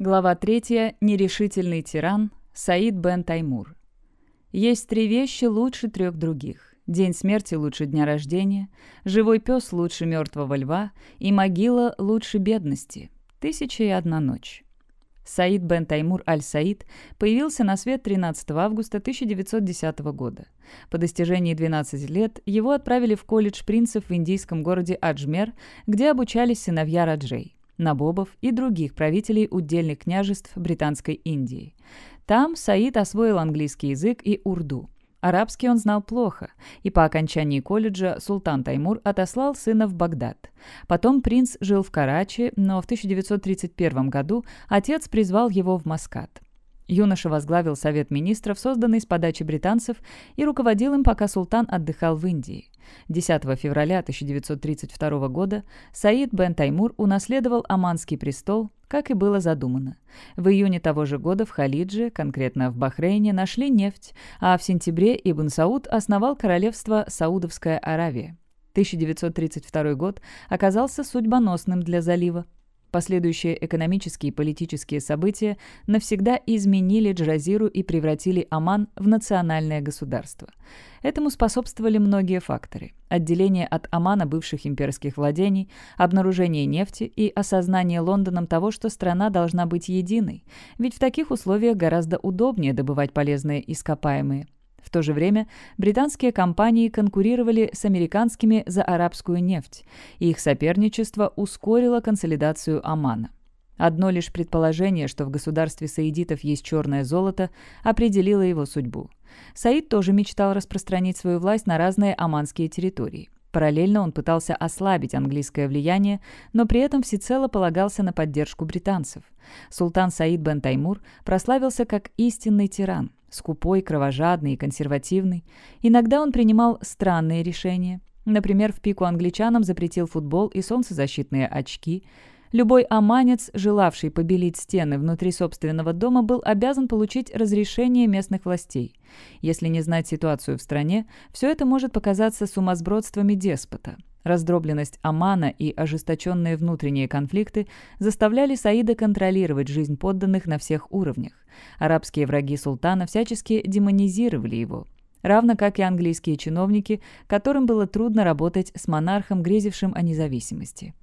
Глава 3. Нерешительный тиран. Саид бен Таймур. Есть три вещи лучше трех других. День смерти лучше дня рождения, живой пес лучше мертвого льва и могила лучше бедности. Тысяча и одна ночь. Саид бен Таймур аль-Саид появился на свет 13 августа 1910 года. По достижении 12 лет его отправили в колледж принцев в индийском городе Аджмер, где обучались сыновья Раджей. Набобов и других правителей удельных княжеств Британской Индии. Там Саид освоил английский язык и урду. Арабский он знал плохо, и по окончании колледжа султан Таймур отослал сына в Багдад. Потом принц жил в Карачи, но в 1931 году отец призвал его в Маскат. Юноша возглавил Совет министров, созданный с подачи британцев, и руководил им, пока султан отдыхал в Индии. 10 февраля 1932 года Саид бен Таймур унаследовал Оманский престол, как и было задумано. В июне того же года в Халидже, конкретно в Бахрейне, нашли нефть, а в сентябре Ибн Сауд основал королевство Саудовская Аравия. 1932 год оказался судьбоносным для залива. Последующие экономические и политические события навсегда изменили Джазиру и превратили Оман в национальное государство. Этому способствовали многие факторы. Отделение от Омана бывших имперских владений, обнаружение нефти и осознание Лондоном того, что страна должна быть единой. Ведь в таких условиях гораздо удобнее добывать полезные ископаемые – в то же время британские компании конкурировали с американскими за арабскую нефть, и их соперничество ускорило консолидацию Омана. Одно лишь предположение, что в государстве саидитов есть черное золото, определило его судьбу. Саид тоже мечтал распространить свою власть на разные оманские территории. Параллельно он пытался ослабить английское влияние, но при этом всецело полагался на поддержку британцев. Султан Саид бен Таймур прославился как истинный тиран, скупой, кровожадный и консервативный. Иногда он принимал странные решения. Например, в пику англичанам запретил футбол и солнцезащитные очки – Любой оманец, желавший побелить стены внутри собственного дома, был обязан получить разрешение местных властей. Если не знать ситуацию в стране, все это может показаться сумасбродствами деспота. Раздробленность Омана и ожесточенные внутренние конфликты заставляли Саида контролировать жизнь подданных на всех уровнях. Арабские враги султана всячески демонизировали его равно как и английские чиновники, которым было трудно работать с монархом, грезившим о независимости.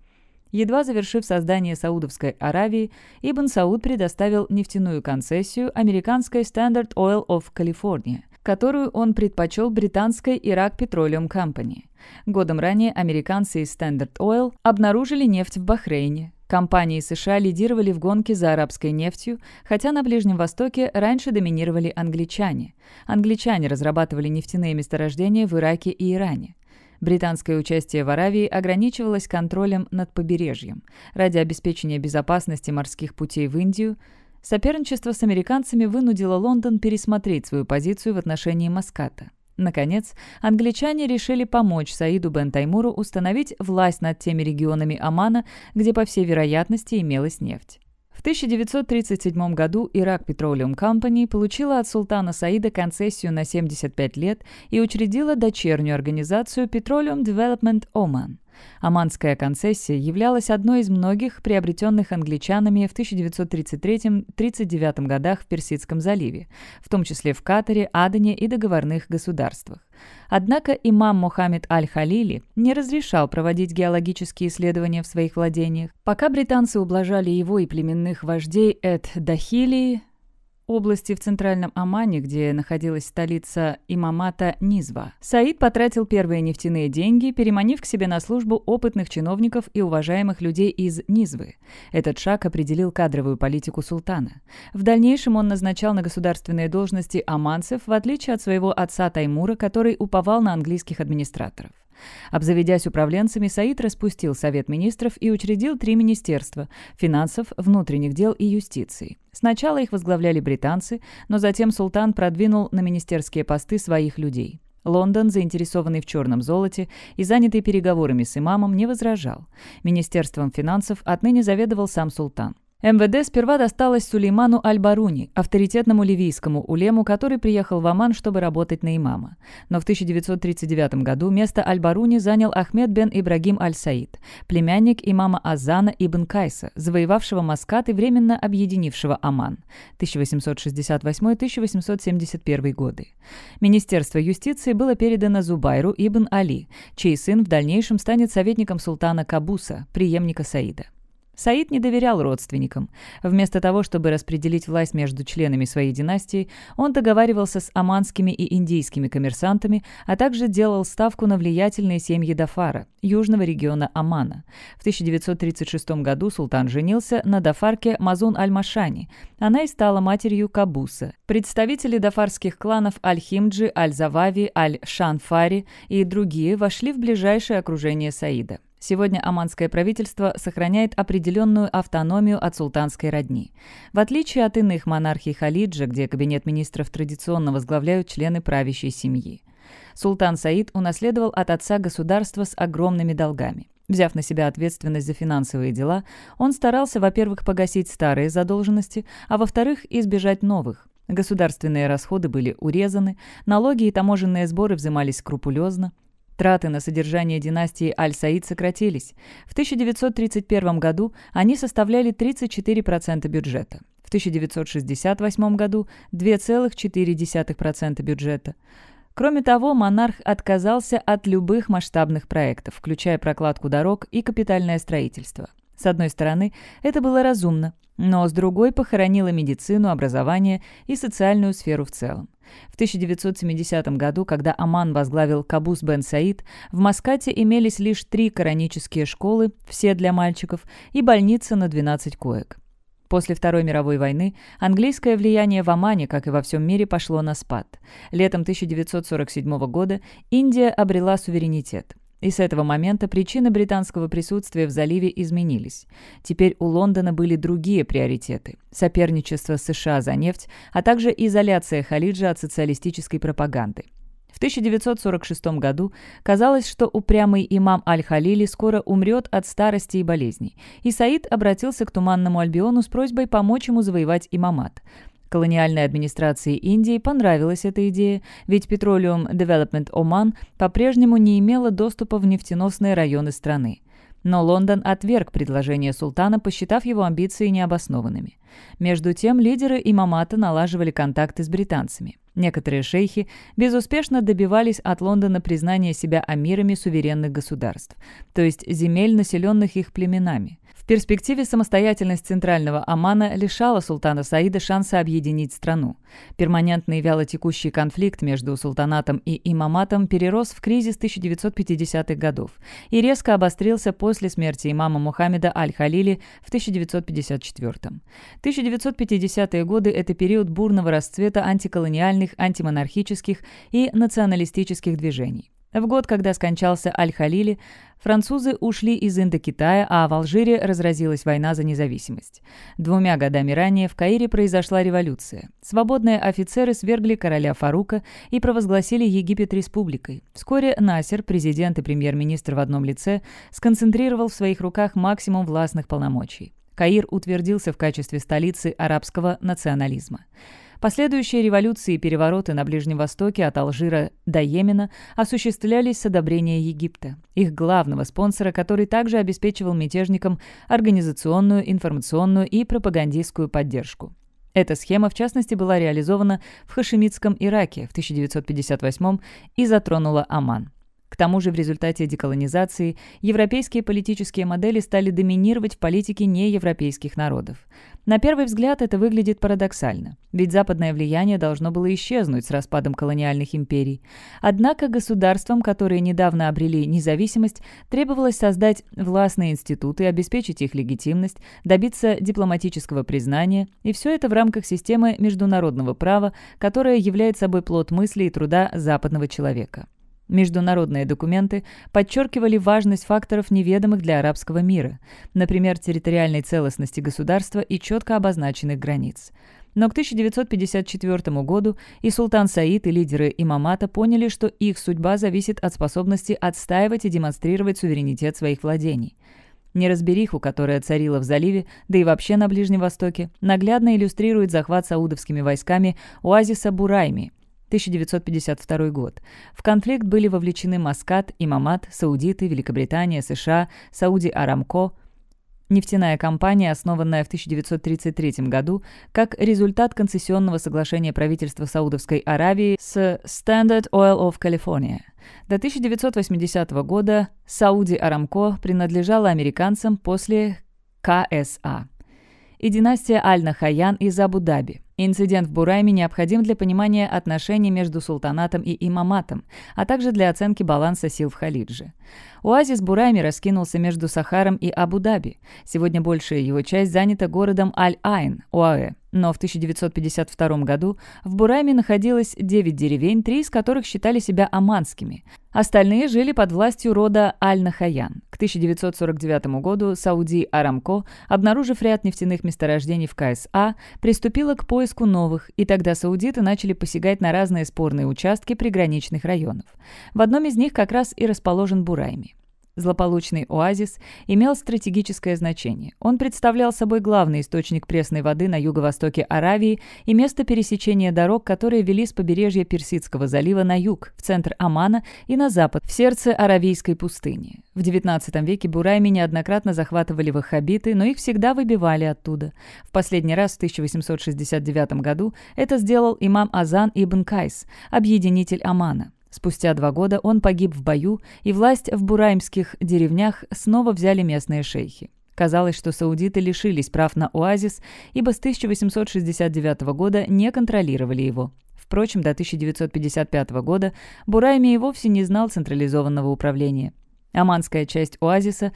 Едва завершив создание Саудовской Аравии, Ибн Сауд предоставил нефтяную концессию американской Standard Oil of California, которую он предпочел британской Iraq Petroleum Company. Годом ранее американцы из Standard Oil обнаружили нефть в Бахрейне. Компании США лидировали в гонке за арабской нефтью, хотя на Ближнем Востоке раньше доминировали англичане. Англичане разрабатывали нефтяные месторождения в Ираке и Иране. Британское участие в Аравии ограничивалось контролем над побережьем. Ради обеспечения безопасности морских путей в Индию соперничество с американцами вынудило Лондон пересмотреть свою позицию в отношении Маската. Наконец, англичане решили помочь Саиду бен Таймуру установить власть над теми регионами Омана, где, по всей вероятности, имелась нефть. В 1937 году Ирак Petroleum Company получила от султана Саида концессию на 75 лет и учредила дочернюю организацию Petroleum Development Oman. Оманская концессия являлась одной из многих приобретенных англичанами в 1933-39 годах в Персидском заливе, в том числе в Катаре, Адене и договорных государствах. Однако имам Мухаммед Аль-Халили не разрешал проводить геологические исследования в своих владениях. Пока британцы ублажали его и племенных вождей Эд-Дахили, области в центральном Омане, где находилась столица имамата Низва. Саид потратил первые нефтяные деньги, переманив к себе на службу опытных чиновников и уважаемых людей из Низвы. Этот шаг определил кадровую политику султана. В дальнейшем он назначал на государственные должности оманцев, в отличие от своего отца Таймура, который уповал на английских администраторов. Обзаведясь управленцами, Саид распустил Совет министров и учредил три министерства – финансов, внутренних дел и юстиции. Сначала их возглавляли британцы, но затем султан продвинул на министерские посты своих людей. Лондон, заинтересованный в черном золоте и занятый переговорами с имамом, не возражал. Министерством финансов отныне заведовал сам султан. МВД сперва досталось Сулейману Аль-Баруни, авторитетному ливийскому улему, который приехал в Оман, чтобы работать на имама. Но в 1939 году место Аль-Баруни занял Ахмед бен Ибрагим Аль-Саид, племянник имама Азана ибн Кайса, завоевавшего Маскат и временно объединившего Оман 1868-1871 годы. Министерство юстиции было передано Зубайру ибн Али, чей сын в дальнейшем станет советником султана Кабуса, преемника Саида. Саид не доверял родственникам. Вместо того, чтобы распределить власть между членами своей династии, он договаривался с оманскими и индийскими коммерсантами, а также делал ставку на влиятельные семьи Дафара, южного региона Омана. В 1936 году султан женился на Дафарке Мазун Аль-Машани. Она и стала матерью Кабуса. Представители дафарских кланов Аль-Химджи, Аль-Завави, Аль-Шанфари и другие вошли в ближайшее окружение Саида. Сегодня оманское правительство сохраняет определенную автономию от султанской родни. В отличие от иных монархий Халиджа, где кабинет министров традиционно возглавляют члены правящей семьи. Султан Саид унаследовал от отца государство с огромными долгами. Взяв на себя ответственность за финансовые дела, он старался, во-первых, погасить старые задолженности, а во-вторых, избежать новых. Государственные расходы были урезаны, налоги и таможенные сборы взимались скрупулезно, Траты на содержание династии Аль-Саид сократились. В 1931 году они составляли 34% бюджета. В 1968 году – 2,4% бюджета. Кроме того, монарх отказался от любых масштабных проектов, включая прокладку дорог и капитальное строительство. С одной стороны, это было разумно, но с другой похоронило медицину, образование и социальную сферу в целом. В 1970 году, когда Аман возглавил Кабус бен Саид, в Маскате имелись лишь три коранические школы, все для мальчиков, и больница на 12 коек. После Второй мировой войны английское влияние в Омане, как и во всем мире, пошло на спад. Летом 1947 года Индия обрела суверенитет. И с этого момента причины британского присутствия в заливе изменились. Теперь у Лондона были другие приоритеты – соперничество США за нефть, а также изоляция Халиджа от социалистической пропаганды. В 1946 году казалось, что упрямый имам Аль-Халили скоро умрет от старости и болезней, и Саид обратился к Туманному Альбиону с просьбой помочь ему завоевать имамат. Колониальной администрации Индии понравилась эта идея, ведь Petroleum Development Oman по-прежнему не имела доступа в нефтеносные районы страны. Но Лондон отверг предложение султана, посчитав его амбиции необоснованными. Между тем, лидеры имамата налаживали контакты с британцами. Некоторые шейхи безуспешно добивались от Лондона признания себя амирами суверенных государств, то есть земель, населенных их племенами. В перспективе самостоятельность центрального Омана лишала султана Саида шанса объединить страну. Перманентный вялотекущий конфликт между султанатом и имаматом перерос в кризис 1950-х годов и резко обострился после смерти имама Мухаммеда Аль-Халили в 1954 -м. 1950-е годы – это период бурного расцвета антиколониальных, антимонархических и националистических движений. В год, когда скончался Аль-Халили, французы ушли из Индокитая, а в Алжире разразилась война за независимость. Двумя годами ранее в Каире произошла революция. Свободные офицеры свергли короля Фарука и провозгласили Египет республикой. Вскоре Насер, президент и премьер-министр в одном лице, сконцентрировал в своих руках максимум властных полномочий. Каир утвердился в качестве столицы арабского национализма. Последующие революции и перевороты на Ближнем Востоке от Алжира до Йемена осуществлялись с одобрения Египта, их главного спонсора, который также обеспечивал мятежникам организационную, информационную и пропагандистскую поддержку. Эта схема, в частности, была реализована в Хашемитском Ираке в 1958 и затронула Оман. К тому же в результате деколонизации европейские политические модели стали доминировать в политике неевропейских народов. На первый взгляд это выглядит парадоксально, ведь западное влияние должно было исчезнуть с распадом колониальных империй. Однако государствам, которые недавно обрели независимость, требовалось создать властные институты, обеспечить их легитимность, добиться дипломатического признания, и все это в рамках системы международного права, которая является собой плод мысли и труда западного человека. Международные документы подчеркивали важность факторов, неведомых для арабского мира, например, территориальной целостности государства и четко обозначенных границ. Но к 1954 году и султан Саид, и лидеры имамата поняли, что их судьба зависит от способности отстаивать и демонстрировать суверенитет своих владений. Неразбериху, которая царила в заливе, да и вообще на Ближнем Востоке, наглядно иллюстрирует захват саудовскими войсками оазиса Бурайми, 1952 год. В конфликт были вовлечены Маскат, Имамат, Саудиты, Великобритания, США, Сауди Арамко – Нефтяная компания, основанная в 1933 году как результат концессионного соглашения правительства Саудовской Аравии с Standard Oil of California. До 1980 года Сауди Арамко принадлежала американцам после КСА. И династия Аль-Нахаян из Абу-Даби. Инцидент в Бурайме необходим для понимания отношений между султанатом и имаматом, а также для оценки баланса сил в Халидже. Оазис Бурайми раскинулся между Сахаром и Абу-Даби. Сегодня большая его часть занята городом Аль-Айн, ОАЭ. Но в 1952 году в Бурайме находилось 9 деревень, три из которых считали себя аманскими. Остальные жили под властью рода Аль-Нахаян. К 1949 году Сауди Арамко, обнаружив ряд нефтяных месторождений в КСА, приступила к поиску новых, и тогда саудиты начали посягать на разные спорные участки приграничных районов. В одном из них как раз и расположен Бурайми. Злополучный оазис имел стратегическое значение. Он представлял собой главный источник пресной воды на юго-востоке Аравии и место пересечения дорог, которые вели с побережья Персидского залива на юг, в центр Омана и на запад, в сердце Аравийской пустыни. В XIX веке Бурайми неоднократно захватывали ваххабиты, но их всегда выбивали оттуда. В последний раз в 1869 году это сделал имам Азан ибн Кайс, объединитель Омана. Спустя два года он погиб в бою, и власть в бураймских деревнях снова взяли местные шейхи. Казалось, что саудиты лишились прав на оазис, ибо с 1869 года не контролировали его. Впрочем, до 1955 года Бурайми и вовсе не знал централизованного управления. Оманская часть оазиса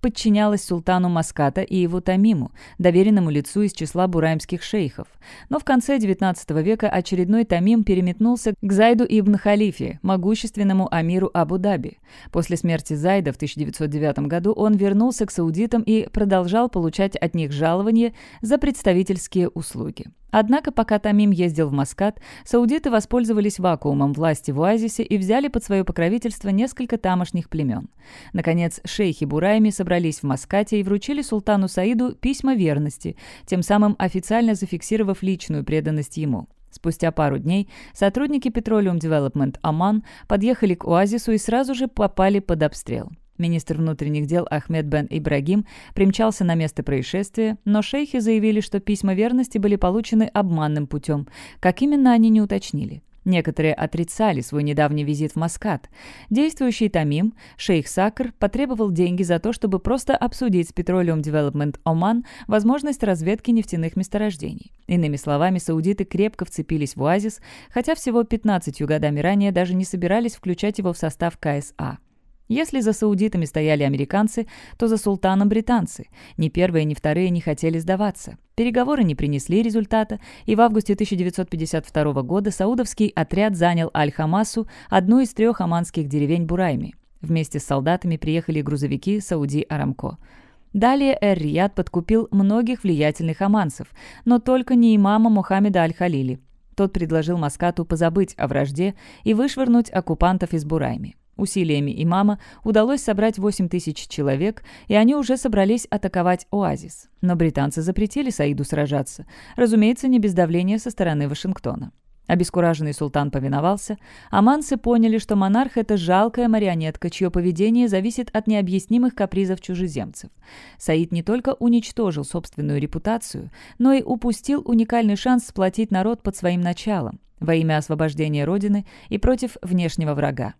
подчинялась султану Маската и его Тамиму, доверенному лицу из числа бураймских шейхов. Но в конце XIX века очередной Тамим переметнулся к Зайду ибн Халифе, могущественному амиру Абу-Даби. После смерти Зайда в 1909 году он вернулся к саудитам и продолжал получать от них жалование за представительские услуги. Однако, пока Тамим ездил в Маскат, саудиты воспользовались вакуумом власти в оазисе и взяли под свое покровительство несколько тамошних племен. Наконец, шейхи Бурайми собрались в Маскате и вручили султану Саиду письма верности, тем самым официально зафиксировав личную преданность ему. Спустя пару дней сотрудники Petroleum Development Оман подъехали к оазису и сразу же попали под обстрел. Министр внутренних дел Ахмед бен Ибрагим примчался на место происшествия, но шейхи заявили, что письма верности были получены обманным путем. Как именно, они не уточнили. Некоторые отрицали свой недавний визит в Маскат. Действующий Тамим, шейх Сакр, потребовал деньги за то, чтобы просто обсудить с Petroleum Development Oman возможность разведки нефтяных месторождений. Иными словами, саудиты крепко вцепились в оазис, хотя всего 15 годами ранее даже не собирались включать его в состав КСА. Если за саудитами стояли американцы, то за султаном британцы. Ни первые, ни вторые не хотели сдаваться. Переговоры не принесли результата, и в августе 1952 года саудовский отряд занял Аль-Хамасу, одну из трех оманских деревень Бурайми. Вместе с солдатами приехали грузовики Сауди Арамко. Далее Эр-Рияд подкупил многих влиятельных оманцев, но только не имама Мухаммеда Аль-Халили. Тот предложил Маскату позабыть о вражде и вышвырнуть оккупантов из Бурайми. Усилиями имама удалось собрать 8 тысяч человек, и они уже собрались атаковать оазис. Но британцы запретили Саиду сражаться, разумеется, не без давления со стороны Вашингтона. Обескураженный султан повиновался. Аманцы поняли, что монарх – это жалкая марионетка, чье поведение зависит от необъяснимых капризов чужеземцев. Саид не только уничтожил собственную репутацию, но и упустил уникальный шанс сплотить народ под своим началом во имя освобождения Родины и против внешнего врага.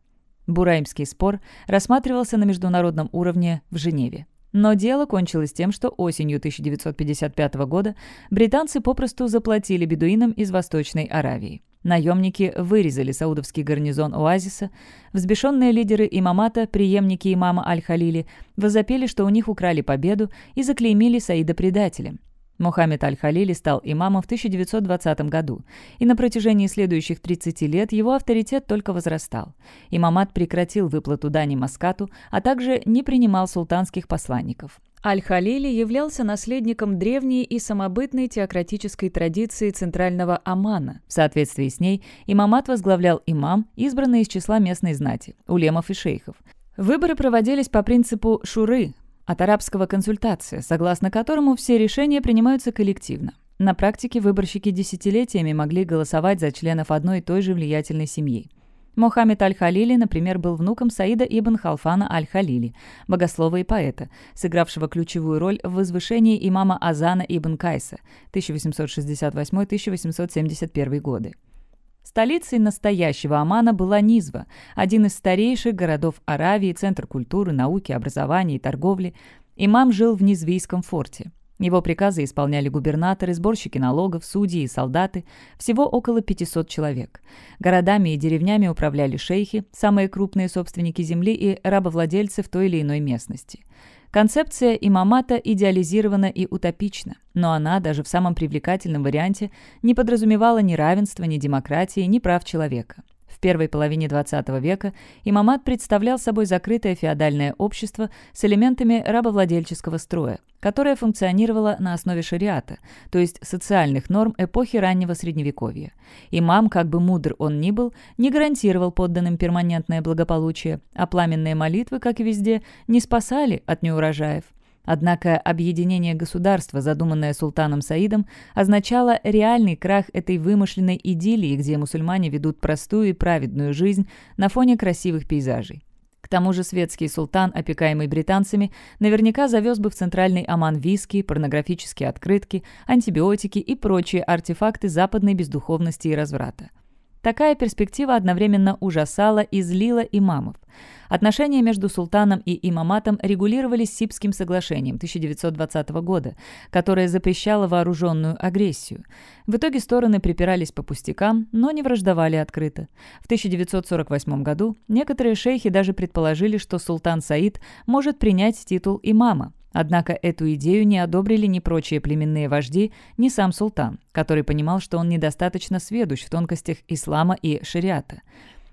Бураймский спор рассматривался на международном уровне в Женеве. Но дело кончилось тем, что осенью 1955 года британцы попросту заплатили бедуинам из Восточной Аравии. Наемники вырезали саудовский гарнизон оазиса. Взбешенные лидеры имамата, преемники имама Аль-Халили, возопели, что у них украли победу и заклеймили Саида предателем. Мухаммед Аль-Халили стал имамом в 1920 году, и на протяжении следующих 30 лет его авторитет только возрастал. Имамат прекратил выплату дани Маскату, а также не принимал султанских посланников. Аль-Халили являлся наследником древней и самобытной теократической традиции Центрального Омана. В соответствии с ней имамат возглавлял имам, избранный из числа местной знати, улемов и шейхов. Выборы проводились по принципу шуры, От арабского «консультация», согласно которому все решения принимаются коллективно. На практике выборщики десятилетиями могли голосовать за членов одной и той же влиятельной семьи. Мохаммед Аль-Халили, например, был внуком Саида ибн Халфана Аль-Халили, богослова и поэта, сыгравшего ключевую роль в возвышении имама Азана ибн Кайса 1868-1871 годы. Столицей настоящего Омана была Низва, один из старейших городов Аравии, центр культуры, науки, образования и торговли. Имам жил в Низвийском форте. Его приказы исполняли губернаторы, сборщики налогов, судьи и солдаты, всего около 500 человек. Городами и деревнями управляли шейхи, самые крупные собственники земли и рабовладельцы в той или иной местности. Концепция имамата идеализирована и утопична, но она, даже в самом привлекательном варианте, не подразумевала ни равенства, ни демократии, ни прав человека. Первой половине XX века имамат представлял собой закрытое феодальное общество с элементами рабовладельческого строя, которое функционировало на основе шариата, то есть социальных норм эпохи раннего Средневековья. Имам, как бы мудр он ни был, не гарантировал подданным перманентное благополучие, а пламенные молитвы, как и везде, не спасали от неурожаев. Однако объединение государства, задуманное султаном Саидом, означало реальный крах этой вымышленной идиллии, где мусульмане ведут простую и праведную жизнь на фоне красивых пейзажей. К тому же светский султан, опекаемый британцами, наверняка завез бы в центральный Оман виски, порнографические открытки, антибиотики и прочие артефакты западной бездуховности и разврата. Такая перспектива одновременно ужасала и злила имамов. Отношения между султаном и имаматом регулировались Сибским соглашением 1920 года, которое запрещало вооруженную агрессию. В итоге стороны припирались по пустякам, но не враждовали открыто. В 1948 году некоторые шейхи даже предположили, что султан Саид может принять титул имама. Однако эту идею не одобрили ни прочие племенные вожди, ни сам султан, который понимал, что он недостаточно сведущ в тонкостях ислама и шариата.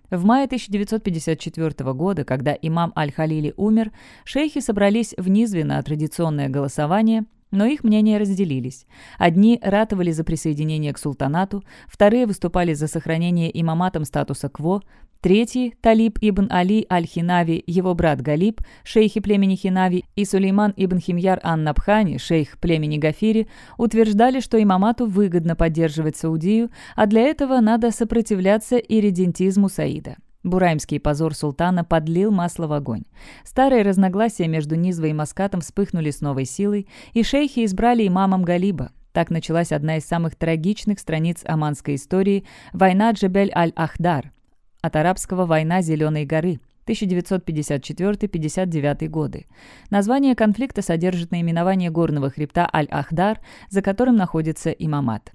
В мае 1954 года, когда имам Аль-Халили умер, шейхи собрались в Низве на традиционное голосование, но их мнения разделились. Одни ратовали за присоединение к султанату, вторые выступали за сохранение имаматом статуса КВО, Третий, Талиб ибн Али аль-Хинави, его брат Галиб, шейхи племени Хинави, и Сулейман ибн Химьяр ан-Набхани, шейх племени Гафири, утверждали, что имамату выгодно поддерживать Саудию, а для этого надо сопротивляться иридентизму Саида. Бураймский позор султана подлил масло в огонь. Старые разногласия между Низвой и Маскатом вспыхнули с новой силой, и шейхи избрали имамом Галиба. Так началась одна из самых трагичных страниц оманской истории – война Джебель-аль-Ахдар – от арабского «Война Зеленой горы» 1954-59 годы. Название конфликта содержит наименование горного хребта Аль-Ахдар, за которым находится Имамат.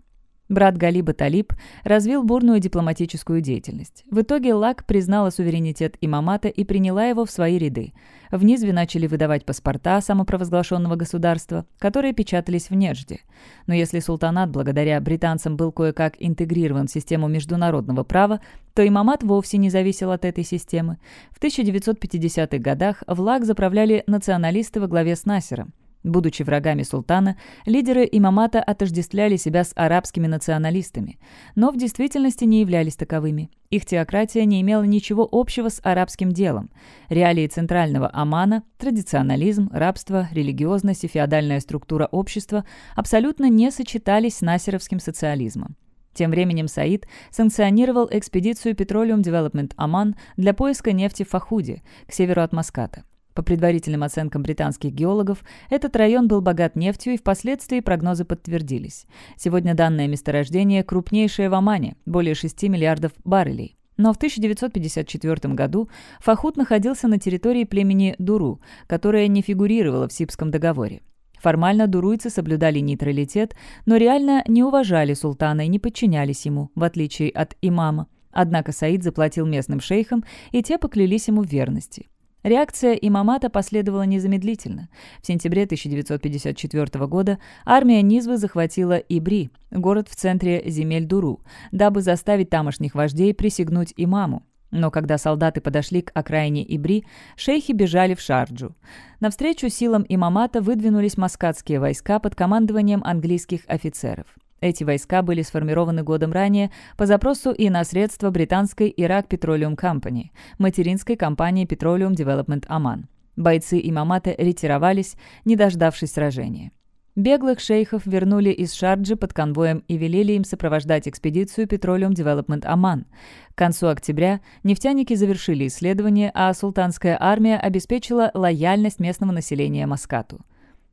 Брат Галиба Талиб развил бурную дипломатическую деятельность. В итоге Лак признала суверенитет имамата и приняла его в свои ряды. В Низве начали выдавать паспорта самопровозглашенного государства, которые печатались в Нежде. Но если султанат благодаря британцам был кое-как интегрирован в систему международного права, то имамат вовсе не зависел от этой системы. В 1950-х годах в Лак заправляли националисты во главе с Насером. Будучи врагами султана, лидеры имамата отождествляли себя с арабскими националистами, но в действительности не являлись таковыми. Их теократия не имела ничего общего с арабским делом. Реалии центрального Омана, традиционализм, рабство, религиозность и феодальная структура общества абсолютно не сочетались с насеровским социализмом. Тем временем Саид санкционировал экспедицию Petroleum Development Оман для поиска нефти в Фахуде, к северу от Маската. По предварительным оценкам британских геологов, этот район был богат нефтью, и впоследствии прогнозы подтвердились. Сегодня данное месторождение крупнейшее в Омане – более 6 миллиардов баррелей. Но в 1954 году Фахут находился на территории племени Дуру, которая не фигурировала в Сибском договоре. Формально дуруйцы соблюдали нейтралитет, но реально не уважали султана и не подчинялись ему, в отличие от имама. Однако Саид заплатил местным шейхам, и те поклялись ему в верности. Реакция имамата последовала незамедлительно. В сентябре 1954 года армия Низвы захватила Ибри, город в центре земель Дуру, дабы заставить тамошних вождей присягнуть имаму. Но когда солдаты подошли к окраине Ибри, шейхи бежали в Шарджу. Навстречу силам имамата выдвинулись маскатские войска под командованием английских офицеров. Эти войска были сформированы годом ранее по запросу и на средства британской Iraq Petroleum Company, материнской компании Petroleum Development Oman. Бойцы имамата ретировались, не дождавшись сражения. Беглых шейхов вернули из Шарджи под конвоем и велели им сопровождать экспедицию Petroleum Development Оман. К концу октября нефтяники завершили исследование, а султанская армия обеспечила лояльность местного населения Маскату.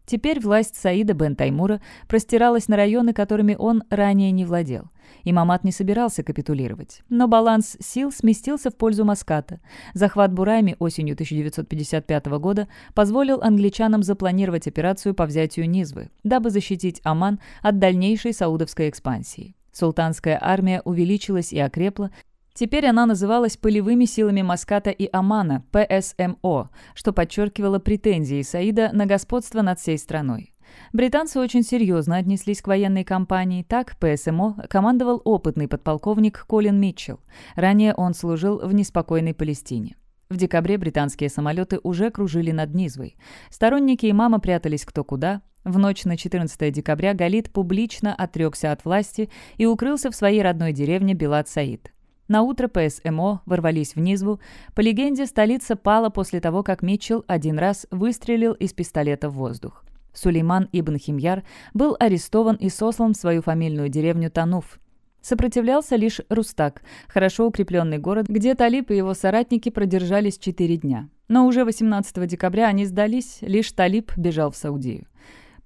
Теперь власть Саида бен Таймура простиралась на районы, которыми он ранее не владел. Имамат не собирался капитулировать. Но баланс сил сместился в пользу Маската. Захват Бурайми осенью 1955 года позволил англичанам запланировать операцию по взятию Низвы, дабы защитить Оман от дальнейшей саудовской экспансии. Султанская армия увеличилась и окрепла, Теперь она называлась полевыми силами Маската и Омана, ПСМО, что подчеркивало претензии Саида на господство над всей страной. Британцы очень серьезно отнеслись к военной кампании. Так, ПСМО командовал опытный подполковник Колин Митчелл. Ранее он служил в неспокойной Палестине. В декабре британские самолеты уже кружили над Низвой. Сторонники имама прятались кто куда. В ночь на 14 декабря Галит публично отрекся от власти и укрылся в своей родной деревне Белат-Саид. На утро ПСМО ворвались в Низву. По легенде, столица пала после того, как Митчелл один раз выстрелил из пистолета в воздух. Сулейман ибн Химьяр был арестован и сослан в свою фамильную деревню Тануф. Сопротивлялся лишь Рустак, хорошо укрепленный город, где Талиб и его соратники продержались четыре дня. Но уже 18 декабря они сдались, лишь Талиб бежал в Саудию.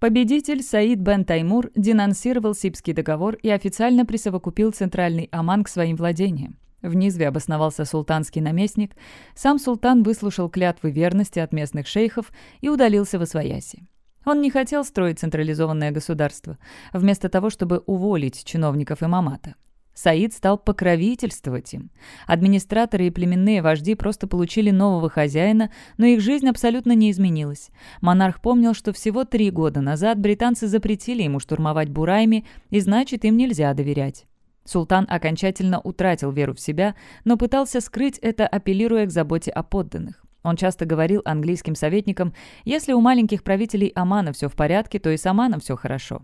Победитель Саид бен Таймур денонсировал Сибский договор и официально присовокупил Центральный Оман к своим владениям. В Низве обосновался султанский наместник. Сам султан выслушал клятвы верности от местных шейхов и удалился в Освояси. Он не хотел строить централизованное государство, вместо того, чтобы уволить чиновников имамата. Саид стал покровительствовать им. Администраторы и племенные вожди просто получили нового хозяина, но их жизнь абсолютно не изменилась. Монарх помнил, что всего три года назад британцы запретили ему штурмовать Бурайми, и значит, им нельзя доверять. Султан окончательно утратил веру в себя, но пытался скрыть это, апеллируя к заботе о подданных. Он часто говорил английским советникам, если у маленьких правителей Омана все в порядке, то и с Оманом все хорошо.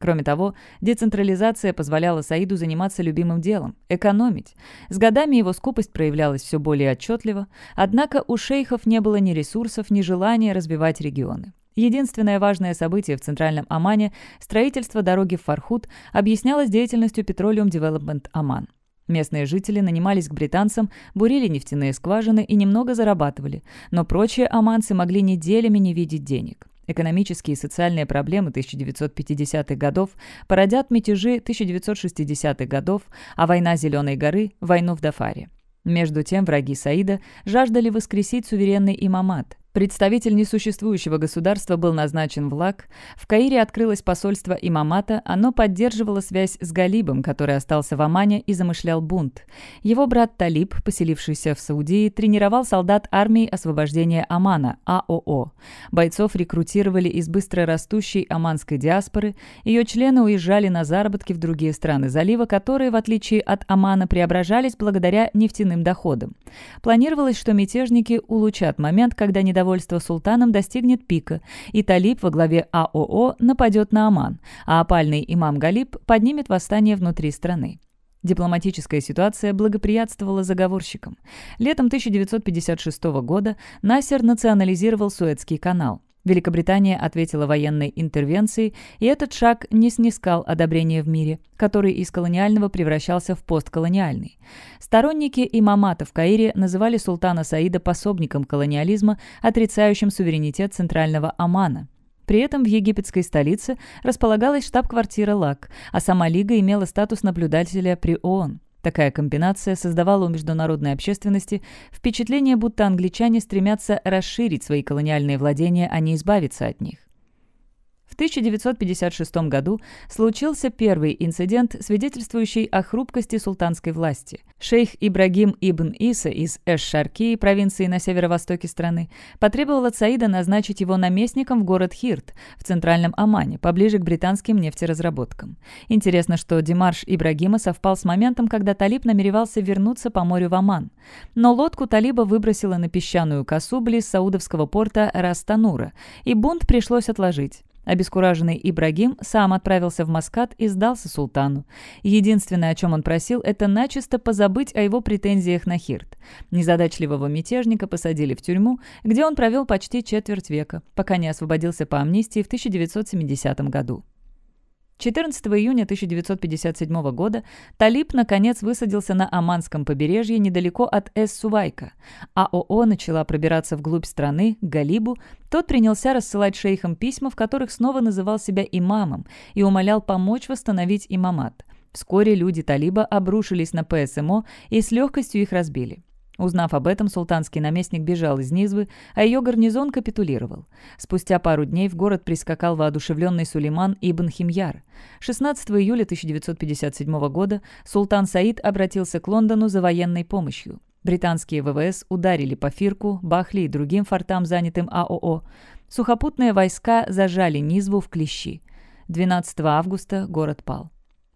Кроме того, децентрализация позволяла Саиду заниматься любимым делом – экономить. С годами его скупость проявлялась все более отчетливо, однако у шейхов не было ни ресурсов, ни желания развивать регионы. Единственное важное событие в Центральном Омане – строительство дороги в Фархут – объяснялось деятельностью Petroleum Development Оман. Местные жители нанимались к британцам, бурили нефтяные скважины и немного зарабатывали, но прочие оманцы могли неделями не видеть денег. Экономические и социальные проблемы 1950-х годов породят мятежи 1960-х годов, а война Зеленой горы – войну в Дафаре. Между тем враги Саида жаждали воскресить суверенный имамат. Представитель несуществующего государства был назначен в ЛАК. В Каире открылось посольство имамата, оно поддерживало связь с Галибом, который остался в Омане и замышлял бунт. Его брат Талиб, поселившийся в Саудии, тренировал солдат армии освобождения Омана, АОО. Бойцов рекрутировали из быстро растущей оманской диаспоры, ее члены уезжали на заработки в другие страны залива, которые, в отличие от Омана, преображались благодаря нефтяным доходам. Планировалось, что мятежники улучшат момент, когда недовольные недовольство султаном достигнет пика, и Талиб во главе АОО нападет на Оман, а опальный имам Галиб поднимет восстание внутри страны. Дипломатическая ситуация благоприятствовала заговорщикам. Летом 1956 года Насер национализировал Суэцкий канал. Великобритания ответила военной интервенцией, и этот шаг не снискал одобрения в мире, который из колониального превращался в постколониальный. Сторонники имамата в Каире называли султана Саида пособником колониализма, отрицающим суверенитет центрального Омана. При этом в египетской столице располагалась штаб-квартира ЛАК, а сама Лига имела статус наблюдателя при ООН. Такая комбинация создавала у международной общественности впечатление, будто англичане стремятся расширить свои колониальные владения, а не избавиться от них. В 1956 году случился первый инцидент, свидетельствующий о хрупкости султанской власти. Шейх Ибрагим ибн Иса из Эш-Шарки, провинции на северо-востоке страны, потребовал от Саида назначить его наместником в город Хирт, в центральном Омане, поближе к британским нефтеразработкам. Интересно, что Димарш Ибрагима совпал с моментом, когда Талиб намеревался вернуться по морю в Оман. Но лодку Талиба выбросило на песчаную косу близ саудовского порта Растанура, и бунт пришлось отложить. Обескураженный Ибрагим сам отправился в Маскат и сдался султану. Единственное, о чем он просил, это начисто позабыть о его претензиях на Хирт. Незадачливого мятежника посадили в тюрьму, где он провел почти четверть века, пока не освободился по амнистии в 1970 году. 14 июня 1957 года Талиб наконец высадился на Оманском побережье недалеко от Эс-Сувайка. АОО начала пробираться вглубь страны, к Галибу. Тот принялся рассылать шейхам письма, в которых снова называл себя имамом и умолял помочь восстановить имамат. Вскоре люди Талиба обрушились на ПСМО и с легкостью их разбили. Узнав об этом, султанский наместник бежал из Низвы, а ее гарнизон капитулировал. Спустя пару дней в город прискакал воодушевленный Сулейман ибн Химьяр. 16 июля 1957 года султан Саид обратился к Лондону за военной помощью. Британские ВВС ударили по Фирку, Бахли и другим фортам, занятым АОО. Сухопутные войска зажали Низву в клещи. 12 августа город пал.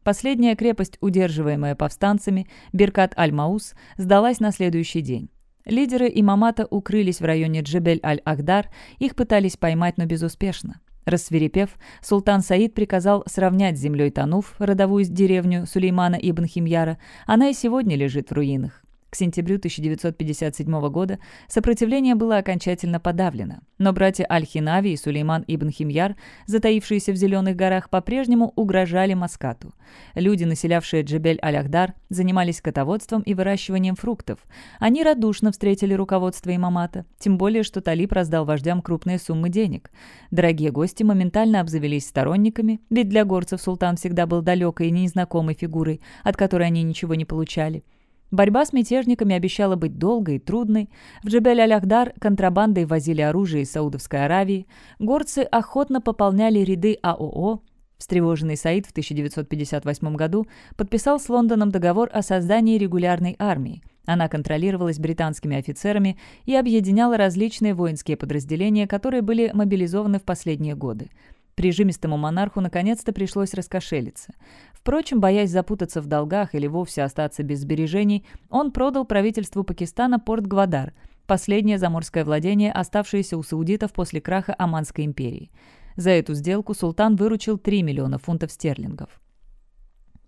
Последняя крепость, удерживаемая повстанцами, Беркат-аль-Маус, сдалась на следующий день. Лидеры имамата укрылись в районе Джебель-аль-Ахдар, их пытались поймать, но безуспешно. Рассверепев, султан Саид приказал сравнять с землей Тануф, родовую деревню Сулеймана ибн Химьяра. Она и сегодня лежит в руинах. К сентябрю 1957 года сопротивление было окончательно подавлено, но братья Аль-Хинави и Сулейман ибн Химьяр, затаившиеся в Зеленых горах, по-прежнему угрожали Маскату. Люди, населявшие Джебель-Аль-Ахдар, занимались котоводством и выращиванием фруктов. Они радушно встретили руководство имамата, тем более, что Талиб раздал вождям крупные суммы денег. Дорогие гости моментально обзавелись сторонниками, ведь для горцев султан всегда был далекой и незнакомой фигурой, от которой они ничего не получали. Борьба с мятежниками обещала быть долгой и трудной. В Джебель-Аль-Ахдар контрабандой возили оружие из Саудовской Аравии. Горцы охотно пополняли ряды АОО. Встревоженный Саид в 1958 году подписал с Лондоном договор о создании регулярной армии. Она контролировалась британскими офицерами и объединяла различные воинские подразделения, которые были мобилизованы в последние годы. Прижимистому монарху наконец-то пришлось раскошелиться. Впрочем, боясь запутаться в долгах или вовсе остаться без сбережений, он продал правительству Пакистана порт Гвадар, последнее заморское владение, оставшееся у саудитов после краха Оманской империи. За эту сделку султан выручил 3 миллиона фунтов стерлингов.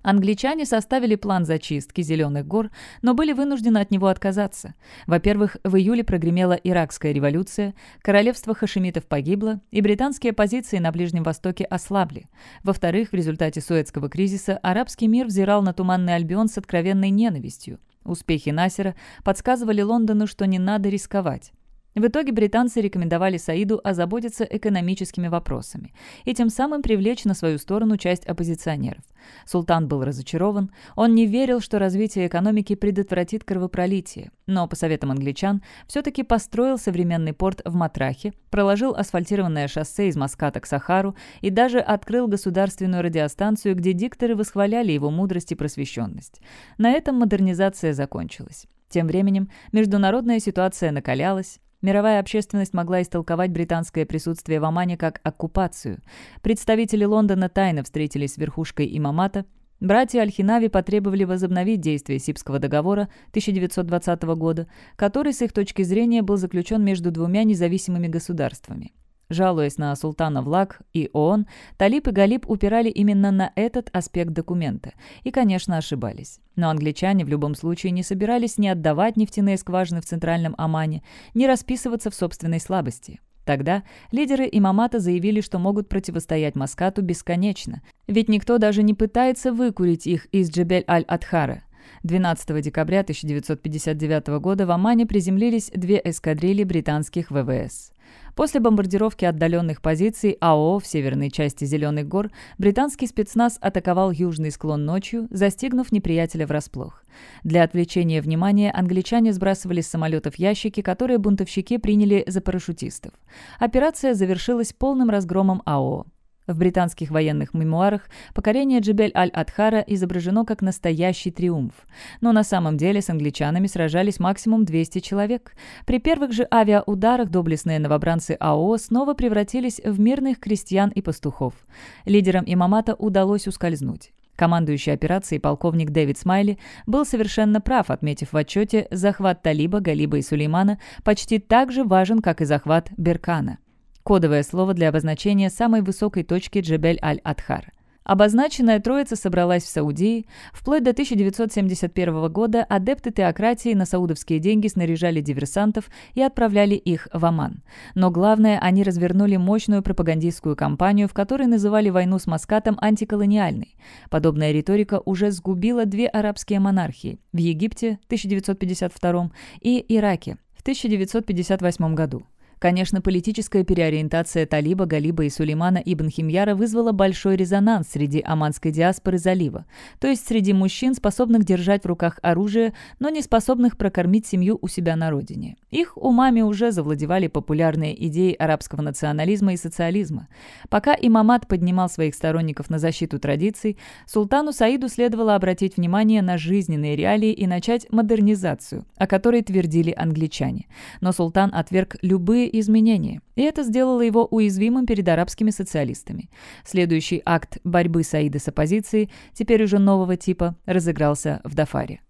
Англичане составили план зачистки Зеленых гор, но были вынуждены от него отказаться. Во-первых, в июле прогремела Иракская революция, королевство хашемитов погибло, и британские позиции на Ближнем Востоке ослабли. Во-вторых, в результате Суэцкого кризиса арабский мир взирал на Туманный Альбион с откровенной ненавистью. Успехи Насера подсказывали Лондону, что не надо рисковать. В итоге британцы рекомендовали Саиду озаботиться экономическими вопросами и тем самым привлечь на свою сторону часть оппозиционеров. Султан был разочарован, он не верил, что развитие экономики предотвратит кровопролитие, но, по советам англичан, все-таки построил современный порт в Матрахе, проложил асфальтированное шоссе из Маската к Сахару и даже открыл государственную радиостанцию, где дикторы восхваляли его мудрость и просвещенность. На этом модернизация закончилась. Тем временем международная ситуация накалялась, Мировая общественность могла истолковать британское присутствие в Омане как оккупацию. Представители Лондона тайно встретились с верхушкой имамата. Братья Альхинави потребовали возобновить действие Сибского договора 1920 года, который, с их точки зрения, был заключен между двумя независимыми государствами. Жалуясь на султана Влаг и ООН, Талиб и Галиб упирали именно на этот аспект документа и, конечно, ошибались. Но англичане в любом случае не собирались ни отдавать нефтяные скважины в Центральном Омане, ни расписываться в собственной слабости. Тогда лидеры имамата заявили, что могут противостоять Маскату бесконечно, ведь никто даже не пытается выкурить их из Джебель-аль-Адхара. 12 декабря 1959 года в Омане приземлились две эскадрильи британских ВВС. После бомбардировки отдаленных позиций АО в северной части Зеленых гор британский спецназ атаковал южный склон ночью, застигнув неприятеля врасплох. Для отвлечения внимания англичане сбрасывали с самолетов ящики, которые бунтовщики приняли за парашютистов. Операция завершилась полным разгромом АО. В британских военных мемуарах покорение Джебель-Аль-Адхара изображено как настоящий триумф. Но на самом деле с англичанами сражались максимум 200 человек. При первых же авиаударах доблестные новобранцы АО снова превратились в мирных крестьян и пастухов. Лидерам имамата удалось ускользнуть. Командующий операцией полковник Дэвид Смайли был совершенно прав, отметив в отчете, захват Талиба, Галиба и Сулеймана почти так же важен, как и захват Беркана. Кодовое слово для обозначения самой высокой точки Джебель-Аль-Адхар. Обозначенная троица собралась в Саудии. Вплоть до 1971 года адепты теократии на саудовские деньги снаряжали диверсантов и отправляли их в Оман. Но главное, они развернули мощную пропагандистскую кампанию, в которой называли войну с Маскатом антиколониальной. Подобная риторика уже сгубила две арабские монархии – в Египте в 1952 и Ираке в 1958 году. Конечно, политическая переориентация Талиба, Галиба и Сулеймана ибн Химьяра вызвала большой резонанс среди оманской диаспоры залива, то есть среди мужчин, способных держать в руках оружие, но не способных прокормить семью у себя на родине. Их умами уже завладевали популярные идеи арабского национализма и социализма. Пока имамат поднимал своих сторонников на защиту традиций, султану Саиду следовало обратить внимание на жизненные реалии и начать модернизацию, о которой твердили англичане. Но султан отверг любые изменения, и это сделало его уязвимым перед арабскими социалистами. Следующий акт борьбы Саида с оппозицией, теперь уже нового типа, разыгрался в Дафаре.